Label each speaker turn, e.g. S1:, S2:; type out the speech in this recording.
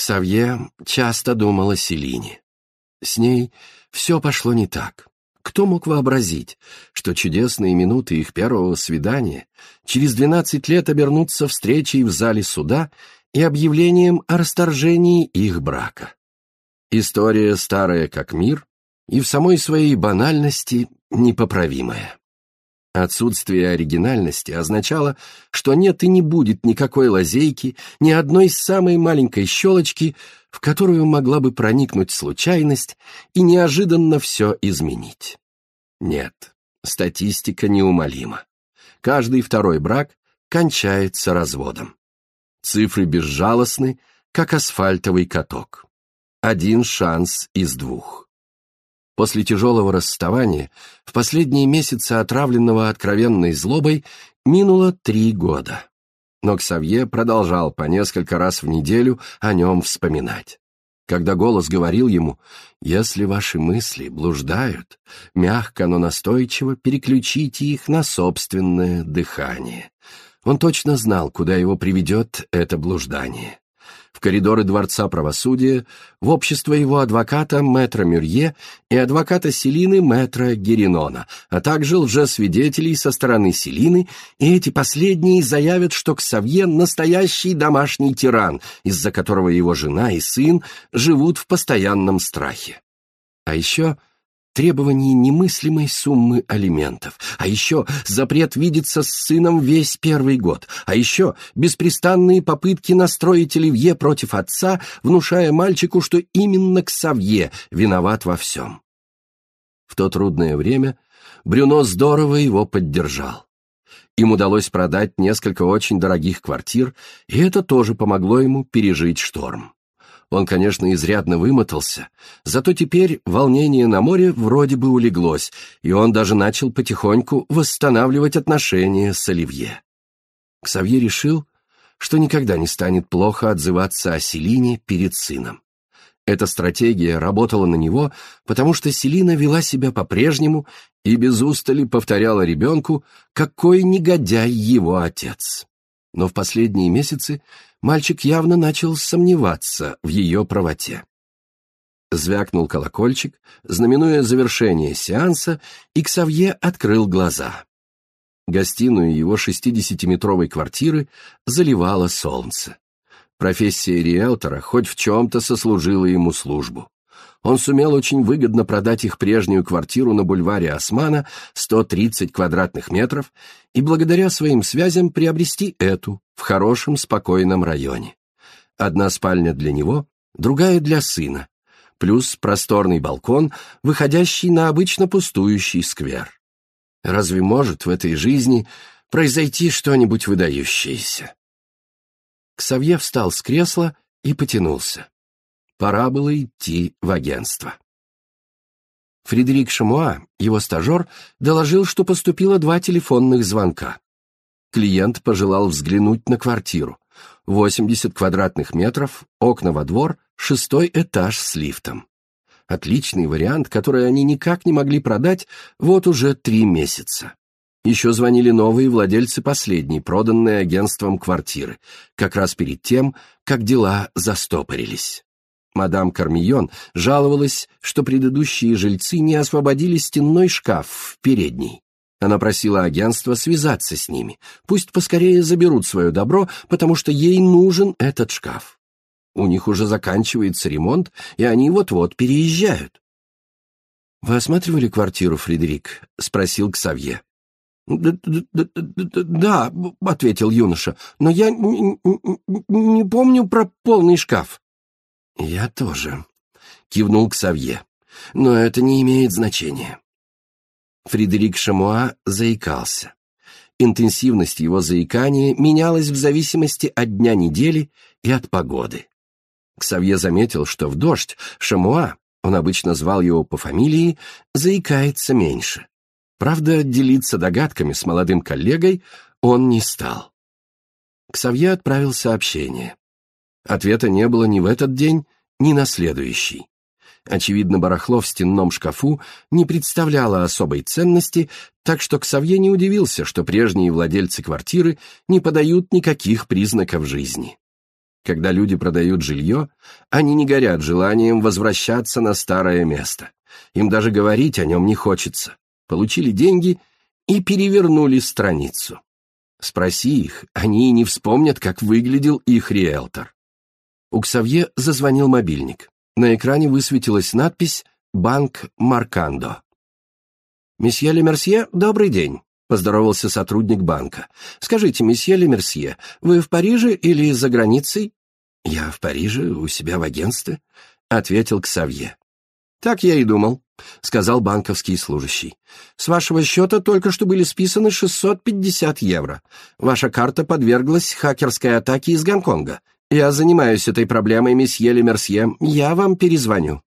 S1: Ксавье часто думал о Селине. С ней все пошло не так. Кто мог вообразить, что чудесные минуты их первого свидания через двенадцать лет обернутся встречей в зале суда и объявлением о расторжении их брака? История старая как мир и в самой своей банальности непоправимая. Отсутствие оригинальности означало, что нет и не будет никакой лазейки, ни одной самой маленькой щелочки, в которую могла бы проникнуть случайность и неожиданно все изменить. Нет, статистика неумолима. Каждый второй брак кончается разводом. Цифры безжалостны, как асфальтовый каток. Один шанс из двух. После тяжелого расставания, в последние месяцы отравленного откровенной злобой, минуло три года. Но Ксавье продолжал по несколько раз в неделю о нем вспоминать. Когда голос говорил ему «Если ваши мысли блуждают, мягко, но настойчиво переключите их на собственное дыхание». Он точно знал, куда его приведет это блуждание в коридоры Дворца правосудия, в общество его адвоката Мэтра Мюрье и адвоката Селины Мэтра Геринона, а также лжесвидетелей со стороны Селины, и эти последние заявят, что Ксавье — настоящий домашний тиран, из-за которого его жена и сын живут в постоянном страхе. А еще требование немыслимой суммы алиментов, а еще запрет видеться с сыном весь первый год, а еще беспрестанные попытки настроить Оливье против отца, внушая мальчику, что именно Ксавье виноват во всем. В то трудное время Брюно здорово его поддержал. Им удалось продать несколько очень дорогих квартир, и это тоже помогло ему пережить шторм. Он, конечно, изрядно вымотался, зато теперь волнение на море вроде бы улеглось, и он даже начал потихоньку восстанавливать отношения с Оливье. Ксавье решил, что никогда не станет плохо отзываться о Селине перед сыном. Эта стратегия работала на него, потому что Селина вела себя по-прежнему и без устали повторяла ребенку, какой негодяй его отец. Но в последние месяцы мальчик явно начал сомневаться в ее правоте. Звякнул колокольчик, знаменуя завершение сеанса, и Ксавье открыл глаза. Гостиную его шестидесятиметровой квартиры заливало солнце. Профессия риэлтора хоть в чем-то сослужила ему службу он сумел очень выгодно продать их прежнюю квартиру на бульваре Османа, 130 квадратных метров, и благодаря своим связям приобрести эту в хорошем, спокойном районе. Одна спальня для него, другая для сына, плюс просторный балкон, выходящий на обычно пустующий сквер. Разве может в этой жизни произойти что-нибудь выдающееся? Ксавье встал с кресла и потянулся. Пора было идти в агентство. Фредерик Шамуа, его стажер, доложил, что поступило два телефонных звонка. Клиент пожелал взглянуть на квартиру. 80 квадратных метров, окна во двор, шестой этаж с лифтом. Отличный вариант, который они никак не могли продать вот уже три месяца. Еще звонили новые владельцы последней, проданной агентством квартиры, как раз перед тем, как дела застопорились. Мадам Кармион жаловалась, что предыдущие жильцы не освободили стенной шкаф в передней. Она просила агентство связаться с ними. Пусть поскорее заберут свое добро, потому что ей нужен этот шкаф. У них уже заканчивается ремонт, и они вот-вот переезжают. «Вы осматривали квартиру, Фредерик?» — спросил Ксавье. «Да», — ответил юноша, — «но я не помню про полный шкаф». «Я тоже», — кивнул Ксавье. «Но это не имеет значения». Фредерик Шамуа заикался. Интенсивность его заикания менялась в зависимости от дня недели и от погоды. Ксавье заметил, что в дождь Шамуа, он обычно звал его по фамилии, заикается меньше. Правда, делиться догадками с молодым коллегой он не стал. Ксавье отправил сообщение. Ответа не было ни в этот день, ни на следующий. Очевидно, барахло в стенном шкафу не представляло особой ценности, так что Ксавье не удивился, что прежние владельцы квартиры не подают никаких признаков жизни. Когда люди продают жилье, они не горят желанием возвращаться на старое место. Им даже говорить о нем не хочется. Получили деньги и перевернули страницу. Спроси их, они и не вспомнят, как выглядел их риэлтор. У Ксавье зазвонил мобильник. На экране высветилась надпись «Банк Маркандо». «Месье Лемерсье, добрый день», — поздоровался сотрудник банка. «Скажите, месье Лемерсье, вы в Париже или за границей?» «Я в Париже, у себя в агентстве», — ответил Ксавье. «Так я и думал», — сказал банковский служащий. «С вашего счета только что были списаны 650 евро. Ваша карта подверглась хакерской атаке из Гонконга. Я занимаюсь этой проблемой, месье Лемерсье. Я вам перезвоню».